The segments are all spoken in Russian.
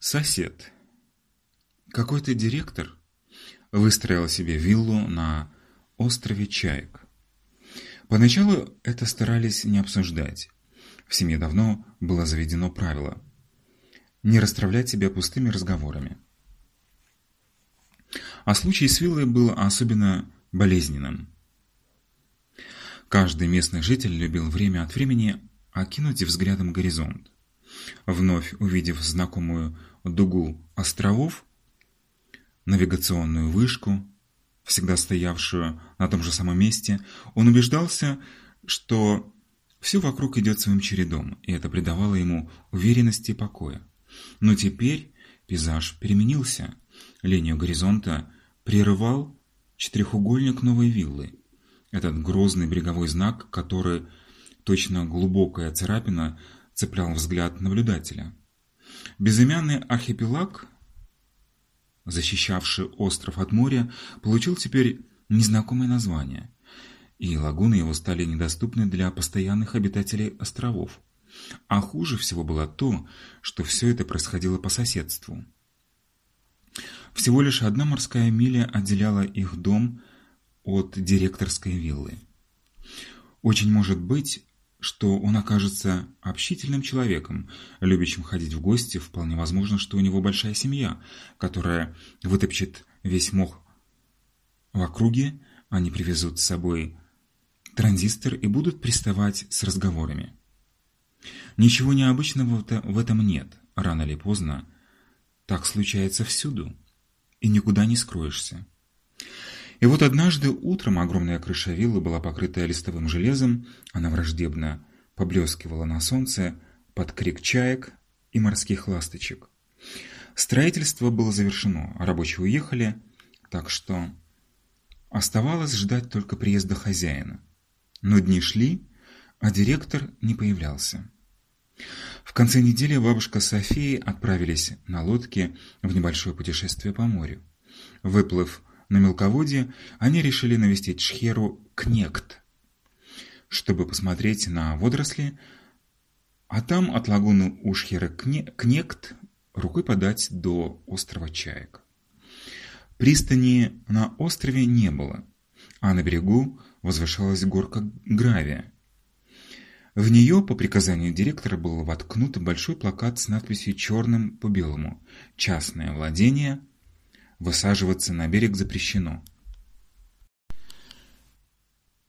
Сосед. Какой-то директор выстроил себе виллу на острове Чаек. Поначалу это старались не обсуждать. В семье давно было заведено правило не расстравлять себя пустыми разговорами. А случай с виллой был особенно болезненным. Каждый местный житель любил время от времени окинуть взглядом горизонт. Вновь увидев знакомую дугу островов, навигационную вышку, всегда стоявшую на том же самом месте, он убеждался, что все вокруг идет своим чередом, и это придавало ему уверенности и покоя. Но теперь пейзаж переменился. Линию горизонта прерывал четырехугольник новой виллы. Этот грозный береговой знак, который, точно глубокая царапина, цеплял взгляд наблюдателя. Безымянный архипелаг, защищавший остров от моря, получил теперь незнакомое название, и лагуны его стали недоступны для постоянных обитателей островов. А хуже всего было то, что все это происходило по соседству. Всего лишь одна морская миля отделяла их дом от директорской виллы. Очень может быть, что он окажется общительным человеком, любящим ходить в гости, вполне возможно, что у него большая семья, которая вытопчет весь мох в округе, они привезут с собой транзистор и будут приставать с разговорами. Ничего необычного в этом нет, рано или поздно. Так случается всюду, и никуда не скроешься. И вот однажды утром огромная крыша виллы была покрыта листовым железом, она враждебно поблескивала на солнце под крик чаек и морских ласточек. Строительство было завершено, рабочие уехали, так что оставалось ждать только приезда хозяина. Но дни шли, а директор не появлялся. В конце недели бабушка с Софией отправились на лодке в небольшое путешествие по морю. Выплыв на мелководье, они решили навестить Шхеру Кнект, чтобы посмотреть на водоросли, а там от лагуны Ушхера Кнект рукой подать до острова Чаек. Пристани на острове не было, а на берегу возвышалась горка гравия. В нее, по приказанию директора, был воткнут большой плакат с надписью черным по белому «Частное владение Высаживаться на берег запрещено.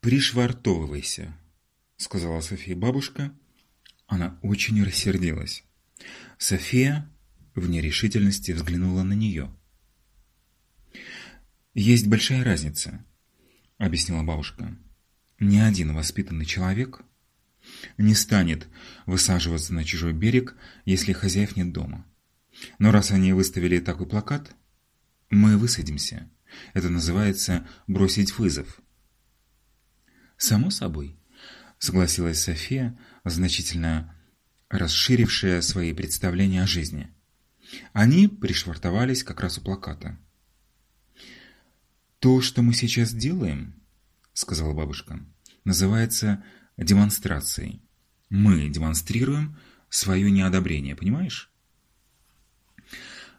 «Пришвартовывайся», — сказала София бабушка. Она очень рассердилась. София в нерешительности взглянула на нее. «Есть большая разница», — объяснила бабушка. «Ни один воспитанный человек не станет высаживаться на чужой берег, если хозяев нет дома. Но раз они выставили такой плакат, мы высадимся. Это называется бросить вызов. Само собой, согласилась София, значительно расширившая свои представления о жизни. Они пришвартовались как раз у плаката. То, что мы сейчас делаем, сказала бабушка, называется демонстрацией. Мы демонстрируем свое неодобрение, понимаешь?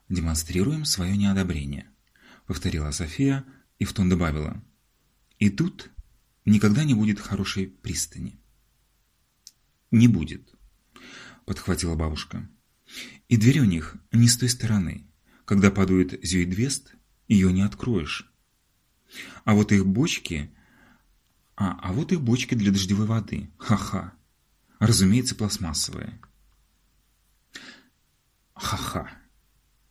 Демонстрируем свое неодобрение», — повторила София и в тон добавила. «И тут никогда не будет хорошей пристани». «Не будет», — подхватила бабушка. «И дверь у них не с той стороны. Когда падает зюидвест, ее не откроешь. А вот их бочки... А, а вот их бочки для дождевой воды. Ха-ха. Разумеется, пластмассовые». «Ха-ха»,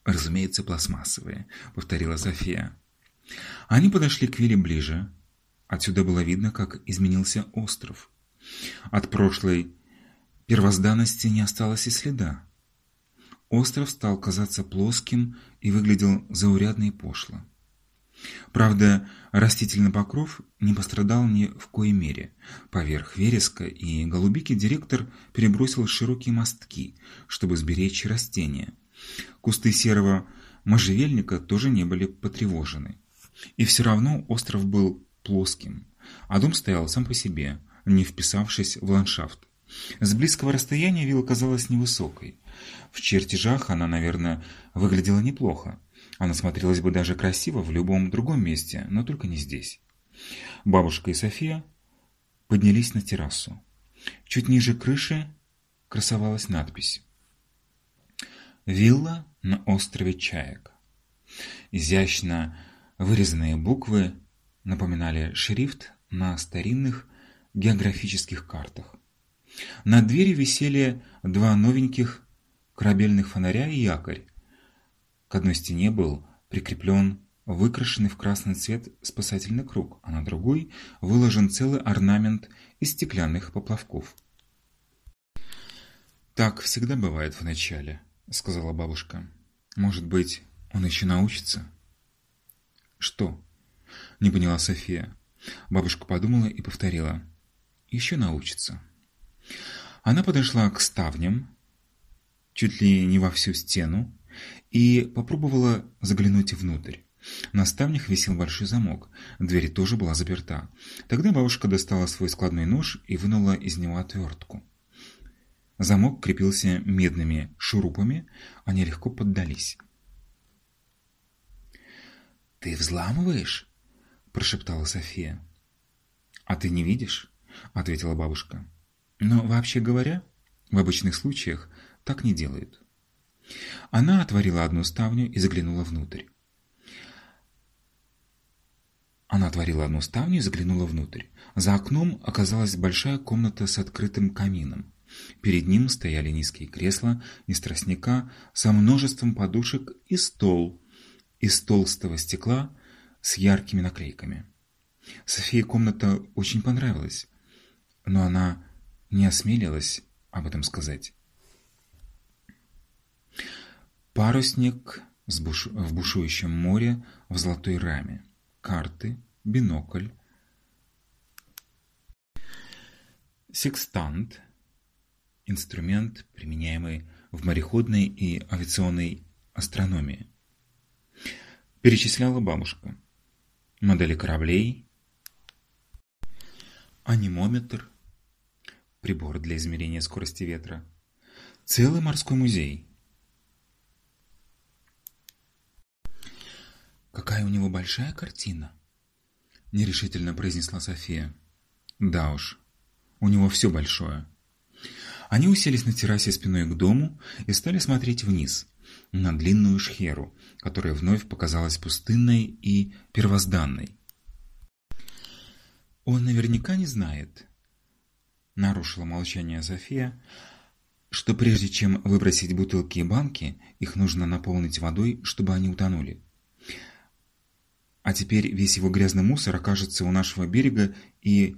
«Разумеется, пластмассовые», — повторила София. Они подошли к Вилле ближе. Отсюда было видно, как изменился остров. От прошлой первозданности не осталось и следа. Остров стал казаться плоским и выглядел заурядно и пошло. Правда, растительный покров не пострадал ни в коей мере. Поверх вереска и голубики директор перебросил широкие мостки, чтобы сберечь растения – Кусты серого можжевельника тоже не были потревожены. И все равно остров был плоским, а дом стоял сам по себе, не вписавшись в ландшафт. С близкого расстояния вилла казалась невысокой. В чертежах она, наверное, выглядела неплохо. Она смотрелась бы даже красиво в любом другом месте, но только не здесь. Бабушка и София поднялись на террасу. Чуть ниже крыши красовалась надпись «Вилла на острове Чаек». Изящно вырезанные буквы напоминали шрифт на старинных географических картах. На двери висели два новеньких корабельных фонаря и якорь. К одной стене был прикреплен выкрашенный в красный цвет спасательный круг, а на другой выложен целый орнамент из стеклянных поплавков. «Так всегда бывает в начале», — сказала бабушка. «Может быть, он еще научится?» «Что?» — не поняла София. Бабушка подумала и повторила. «Еще научится». Она подошла к ставням, чуть ли не во всю стену, и попробовала заглянуть внутрь. На ставнях висел большой замок, дверь тоже была заперта. Тогда бабушка достала свой складной нож и вынула из него отвертку. Замок крепился медными шурупами, они легко поддались. «Ты взламываешь?» – прошептала София. «А ты не видишь?» – ответила бабушка. «Но вообще говоря, в обычных случаях так не делают». Она отворила одну ставню и заглянула внутрь. Она отворила одну ставню и заглянула внутрь. За окном оказалась большая комната с открытым камином. Перед ним стояли низкие кресла из тростника со множеством подушек и стол из толстого стекла с яркими наклейками. Софии комната очень понравилась, но она не осмелилась об этом сказать. Парусник в бушующем море в золотой раме карты, бинокль, секстант, инструмент, применяемый в мореходной и авиационной астрономии. Перечисляла бабушка. Модели кораблей, анимометр, прибор для измерения скорости ветра, целый морской музей. «Какая у него большая картина!» — нерешительно произнесла София. «Да уж, у него все большое». Они уселись на террасе спиной к дому и стали смотреть вниз, на длинную шхеру, которая вновь показалась пустынной и первозданной. «Он наверняка не знает», — нарушила молчание София, «что прежде чем выбросить бутылки и банки, их нужно наполнить водой, чтобы они утонули. А теперь весь его грязный мусор окажется у нашего берега и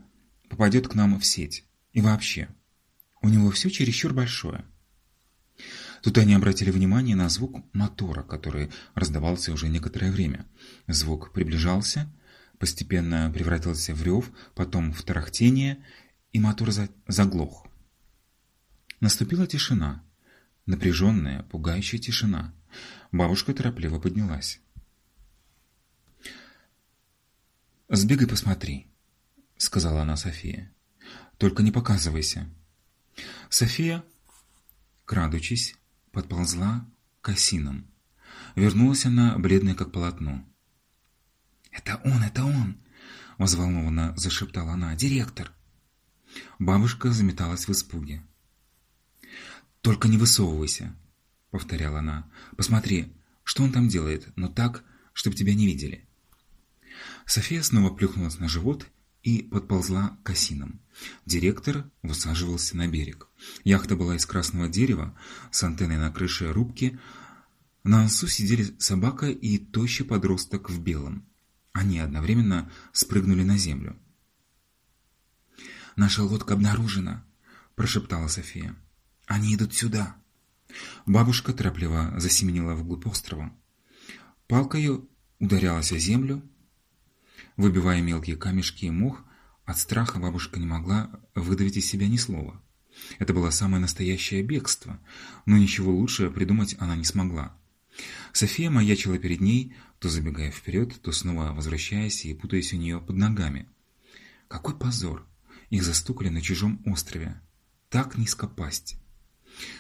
попадет к нам в сеть. И вообще, у него все чересчур большое. Тут они обратили внимание на звук мотора, который раздавался уже некоторое время. Звук приближался, постепенно превратился в рев, потом в тарахтение, и мотор заглох. Наступила тишина. Напряженная, пугающая тишина. Бабушка торопливо поднялась. «Сбегай посмотри», — сказала она София. «Только не показывайся». София, крадучись, подползла к осинам. Вернулась она, бледная как полотно. «Это он, это он!» — взволнованно зашептала она. «Директор!» Бабушка заметалась в испуге. «Только не высовывайся!» — повторяла она. «Посмотри, что он там делает, но так, чтобы тебя не видели». София снова плюхнулась на живот и подползла к осинам. Директор высаживался на берег. Яхта была из красного дерева, с антенной на крыше рубки. На носу сидели собака и тощий подросток в белом. Они одновременно спрыгнули на землю. «Наша лодка обнаружена!» – прошептала София. «Они идут сюда!» Бабушка торопливо засеменила вглубь острова. Палка ее ударялась о землю, Выбивая мелкие камешки и мох, от страха бабушка не могла выдавить из себя ни слова. Это было самое настоящее бегство, но ничего лучше придумать она не смогла. София маячила перед ней, то забегая вперед, то снова возвращаясь и путаясь у нее под ногами. Какой позор! Их застукали на чужом острове. так низко пасть?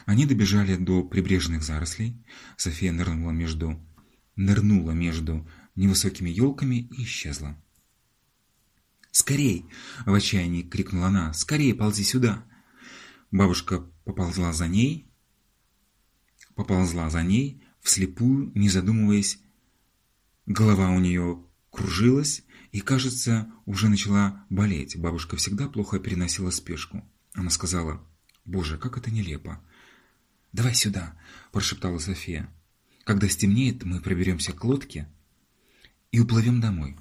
Они добежали до прибрежных зарослей. София нырнула между, нырнула между невысокими елками и исчезла. «Скорей!» — в отчаянии крикнула она. «Скорее ползи сюда!» Бабушка поползла за ней, поползла за ней, вслепую, не задумываясь. Голова у нее кружилась и, кажется, уже начала болеть. Бабушка всегда плохо переносила спешку. Она сказала, «Боже, как это нелепо!» «Давай сюда!» – прошептала София. «Когда стемнеет, мы проберемся к лодке и уплывем домой».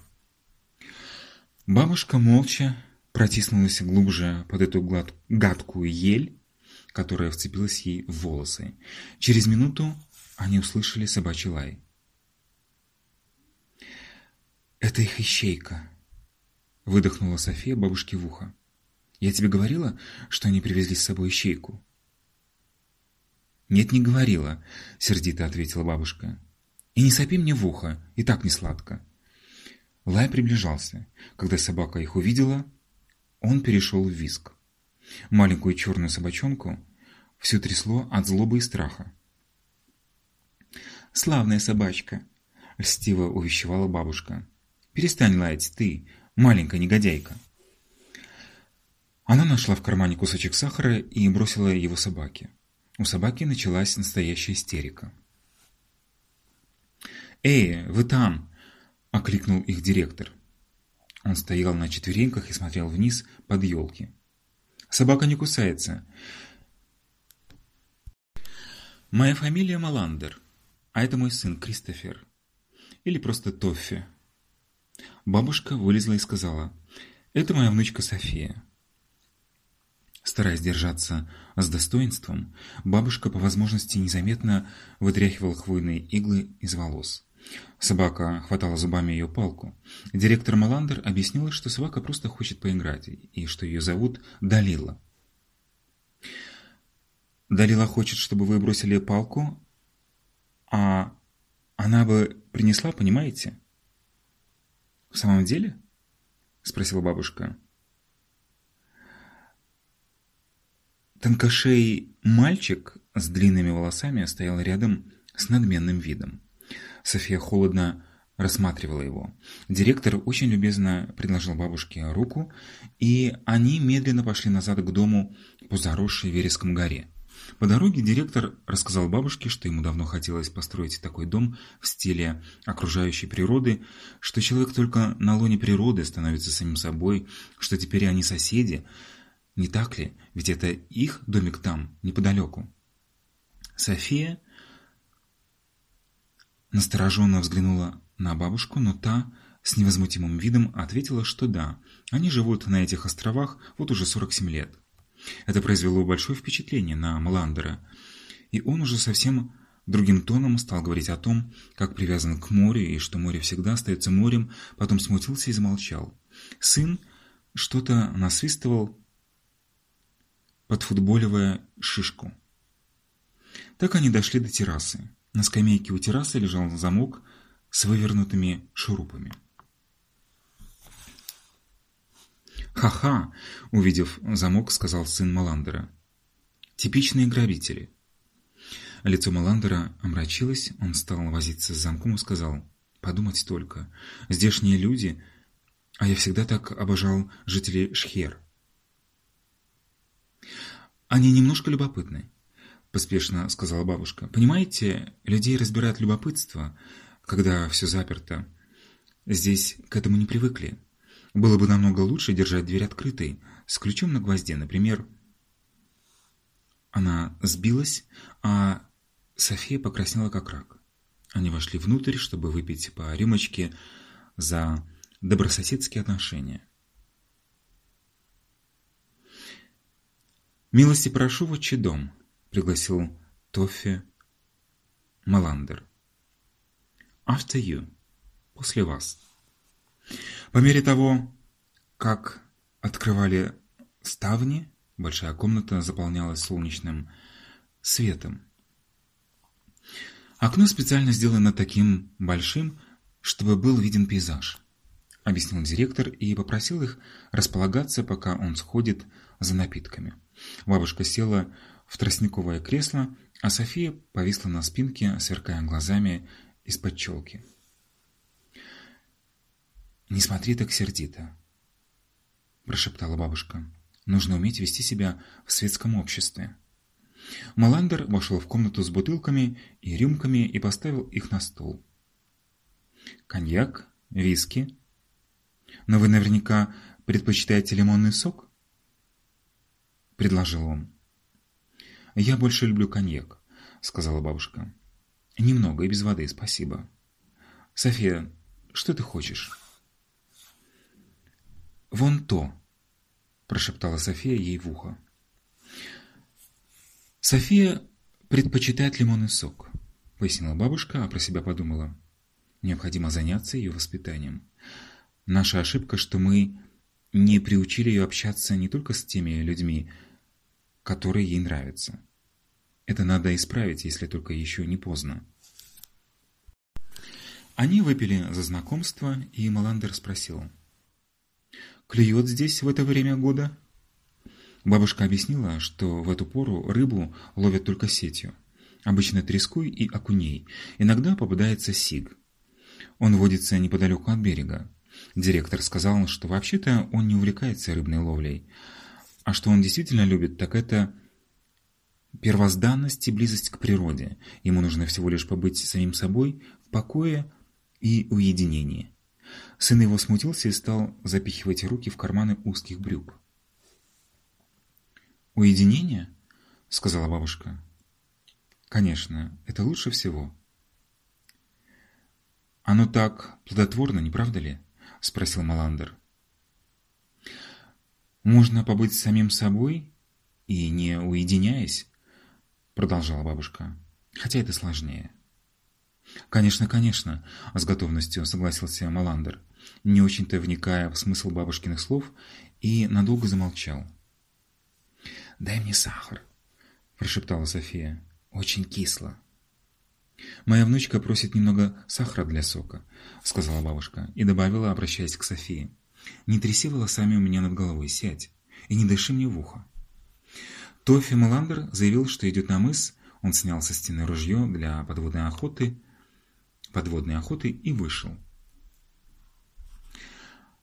Бабушка молча протиснулась глубже под эту глад... гадкую ель, которая вцепилась ей в волосы. Через минуту они услышали собачий лай. «Это их ищейка», — выдохнула София бабушке в ухо. «Я тебе говорила, что они привезли с собой ищейку?» «Нет, не говорила», — сердито ответила бабушка. «И не сопи мне в ухо, и так не сладко». Лай приближался. Когда собака их увидела, он перешел в виск. Маленькую черную собачонку все трясло от злобы и страха. «Славная собачка!» — льстиво увещевала бабушка. «Перестань лаять ты, маленькая негодяйка!» Она нашла в кармане кусочек сахара и бросила его собаке. У собаки началась настоящая истерика. «Эй, вы там!» – окликнул их директор. Он стоял на четвереньках и смотрел вниз под елки. «Собака не кусается. Моя фамилия Маландер, а это мой сын Кристофер. Или просто Тоффи». Бабушка вылезла и сказала, «Это моя внучка София». Стараясь держаться с достоинством, бабушка по возможности незаметно вытряхивала хвойные иглы из волос. Собака хватала зубами ее палку. Директор Маландер объяснила, что собака просто хочет поиграть, и что ее зовут Далила. Далила хочет, чтобы вы бросили палку, а она бы принесла, понимаете? В самом деле? Спросила бабушка. Тонкошей мальчик с длинными волосами стоял рядом с надменным видом. София холодно рассматривала его. Директор очень любезно предложил бабушке руку, и они медленно пошли назад к дому по заросшей вереском горе. По дороге директор рассказал бабушке, что ему давно хотелось построить такой дом в стиле окружающей природы, что человек только на лоне природы становится самим собой, что теперь они соседи. Не так ли? Ведь это их домик там, неподалеку. София настороженно взглянула на бабушку, но та с невозмутимым видом ответила, что да, они живут на этих островах вот уже 47 лет. Это произвело большое впечатление на Маландера, и он уже совсем другим тоном стал говорить о том, как привязан к морю и что море всегда остается морем, потом смутился и замолчал. Сын что-то насвистывал, подфутболивая шишку. Так они дошли до террасы. На скамейке у террасы лежал замок с вывернутыми шурупами. «Ха-ха!» – увидев замок, сказал сын Маландера. «Типичные грабители». Лицо Маландера омрачилось, он стал возиться с замком и сказал, «Подумать только, здешние люди, а я всегда так обожал жителей Шхер». «Они немножко любопытны поспешно сказала бабушка. Понимаете, людей разбирает любопытство, когда все заперто. Здесь к этому не привыкли. Было бы намного лучше держать дверь открытой, с ключом на гвозде, например. Она сбилась, а София покраснела как рак. Они вошли внутрь, чтобы выпить по рюмочке за добрососедские отношения. «Милости прошу в отчий дом», пригласил Тоффи Маландер. After you. После вас. По мере того, как открывали ставни, большая комната заполнялась солнечным светом. Окно специально сделано таким большим, чтобы был виден пейзаж. объяснил директор и попросил их располагаться, пока он сходит за напитками. Бабушка села в тростниковое кресло, а София повисла на спинке, сверкая глазами из-под челки. «Не смотри так сердито», – прошептала бабушка. «Нужно уметь вести себя в светском обществе». Маландер вошел в комнату с бутылками и рюмками и поставил их на стол. «Коньяк? Виски?» «Но вы наверняка предпочитаете лимонный сок?» – предложил он. «Я больше люблю коньяк», – сказала бабушка. «Немного и без воды, спасибо». «София, что ты хочешь?» «Вон то», – прошептала София ей в ухо. «София предпочитает лимонный сок», – пояснила бабушка, а про себя подумала. «Необходимо заняться ее воспитанием. Наша ошибка, что мы не приучили ее общаться не только с теми людьми, которые ей нравятся. Это надо исправить, если только еще не поздно». Они выпили за знакомство, и Маландер спросил. «Клюет здесь в это время года?» Бабушка объяснила, что в эту пору рыбу ловят только сетью. Обычно треской и окуней. Иногда попадается сиг. Он водится неподалеку от берега. Директор сказал, что вообще-то он не увлекается рыбной ловлей. А что он действительно любит, так это первозданность и близость к природе. Ему нужно всего лишь побыть самим собой в покое и уединении. Сын его смутился и стал запихивать руки в карманы узких брюк. «Уединение?» — сказала бабушка. «Конечно, это лучше всего». «Оно так плодотворно, не правда ли?» — спросил Маландер. «Можно побыть самим собой и не уединяясь?» — продолжала бабушка. «Хотя это сложнее». «Конечно, конечно», — с готовностью согласился Маландер, не очень-то вникая в смысл бабушкиных слов, и надолго замолчал. «Дай мне сахар», – прошептала София. «Очень кисло». «Моя внучка просит немного сахара для сока», – сказала бабушка и добавила, обращаясь к Софии. «Не тряси волосами у меня над головой, сядь, и не дыши мне в ухо». Тофи Маландер заявил, что идет на мыс, он снял со стены ружье для подводной охоты, подводной охоты и вышел.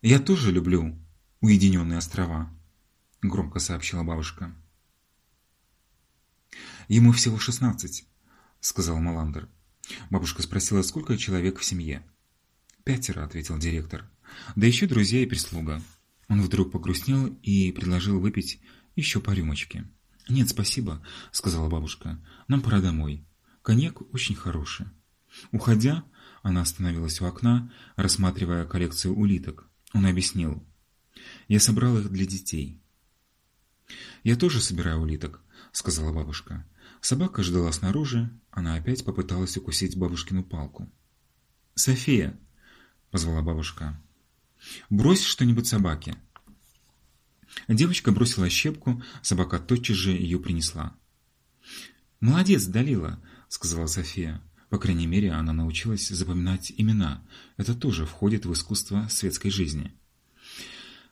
«Я тоже люблю уединенные острова», – громко сообщила бабушка. «Ему всего шестнадцать», — сказал Маландер. Бабушка спросила, сколько человек в семье. «Пятеро», — ответил директор. «Да еще друзья и прислуга». Он вдруг погрустнел и предложил выпить еще по рюмочке. «Нет, спасибо», — сказала бабушка. «Нам пора домой. Коньяк очень хороший». Уходя, она остановилась у окна, рассматривая коллекцию улиток. Он объяснил. «Я собрал их для детей». «Я тоже собираю улиток», — сказала бабушка. Собака ждала снаружи, она опять попыталась укусить бабушкину палку. «София!» – позвала бабушка. «Брось что-нибудь собаке!» Девочка бросила щепку, собака тотчас же ее принесла. «Молодец, Далила!» – сказала София. По крайней мере, она научилась запоминать имена. Это тоже входит в искусство светской жизни.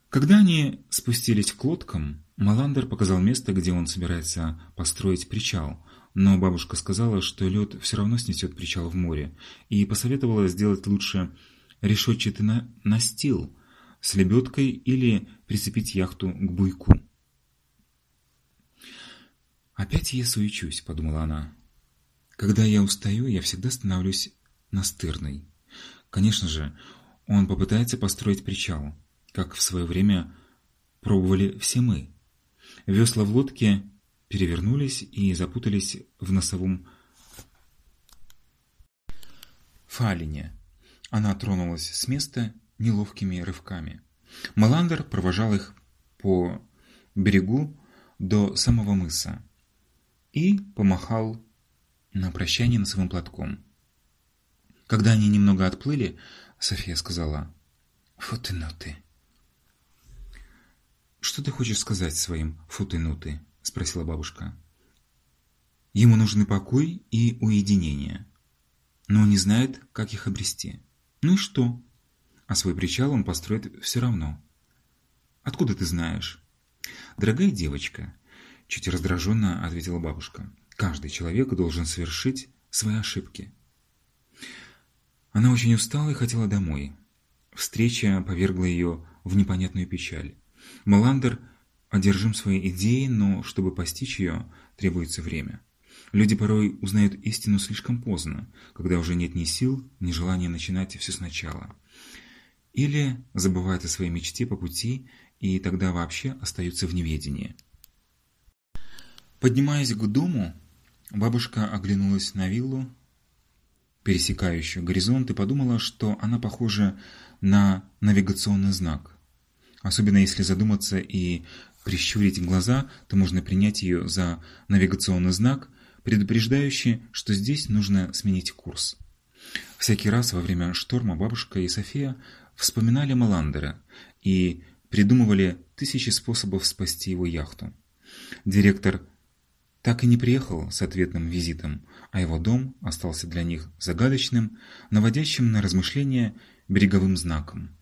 Когда они спустились к лодкам, Маландер показал место, где он собирается построить причал, но бабушка сказала, что лед все равно снесет причал в море, и посоветовала сделать лучше решетчатый на настил с лебедкой или прицепить яхту к буйку. «Опять я суечусь», — подумала она. «Когда я устаю, я всегда становлюсь настырной. Конечно же, он попытается построить причал, как в свое время пробовали все мы. Весла в лодке перевернулись и запутались в носовом фалине. Она тронулась с места неловкими рывками. Маландер провожал их по берегу до самого мыса и помахал на прощание носовым платком. Когда они немного отплыли, София сказала «Фу ты, ну ты!» «Что ты хочешь сказать своим футынуты?» – спросила бабушка. «Ему нужны покой и уединение, но он не знает, как их обрести. Ну и что?» – а свой причал он построит все равно. Откуда ты знаешь? Дорогая девочка, чуть раздраженно ответила бабушка. Каждый человек должен совершить свои ошибки. Она очень устала и хотела домой. Встреча повергла ее в непонятную печаль. Маландер одержим своей идеей, но чтобы постичь ее, требуется время. Люди порой узнают истину слишком поздно, когда уже нет ни сил, ни желания начинать все сначала. Или забывают о своей мечте по пути, и тогда вообще остаются в неведении. Поднимаясь к дому, бабушка оглянулась на виллу, пересекающую горизонт, и подумала, что она похожа на навигационный знак. Особенно если задуматься и прищурить глаза, то можно принять ее за навигационный знак, предупреждающий, что здесь нужно сменить курс. Всякий раз во время шторма бабушка и София вспоминали Маландера и придумывали тысячи способов спасти его яхту. Директор так и не приехал с ответным визитом, а его дом остался для них загадочным, наводящим на размышления береговым знаком.